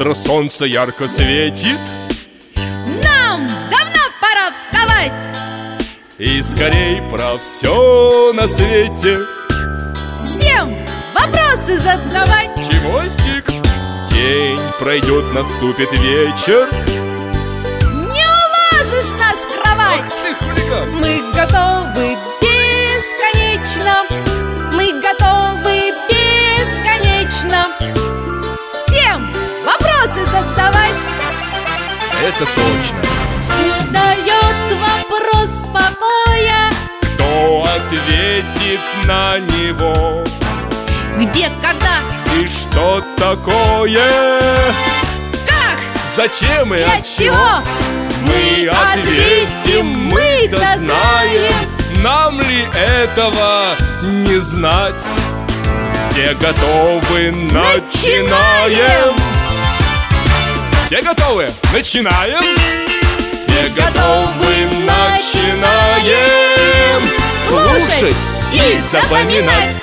Утро солнце ярко светит. Нам давно пора вставать. И скорей про все на свете. Всем вопросы задавать. Чевостик День пройдет, наступит вечер задавать Это точно. Не дает вопрос покоя. Кто ответит на него? Где, когда, И что такое? как? Зачем и и от чего? Мы ответим, мы-то знаем. Нам ли этого не знать? Все готовы, начинаем Все готовы? Начинаем? Все готовы, начинаем. Слушать и запоминать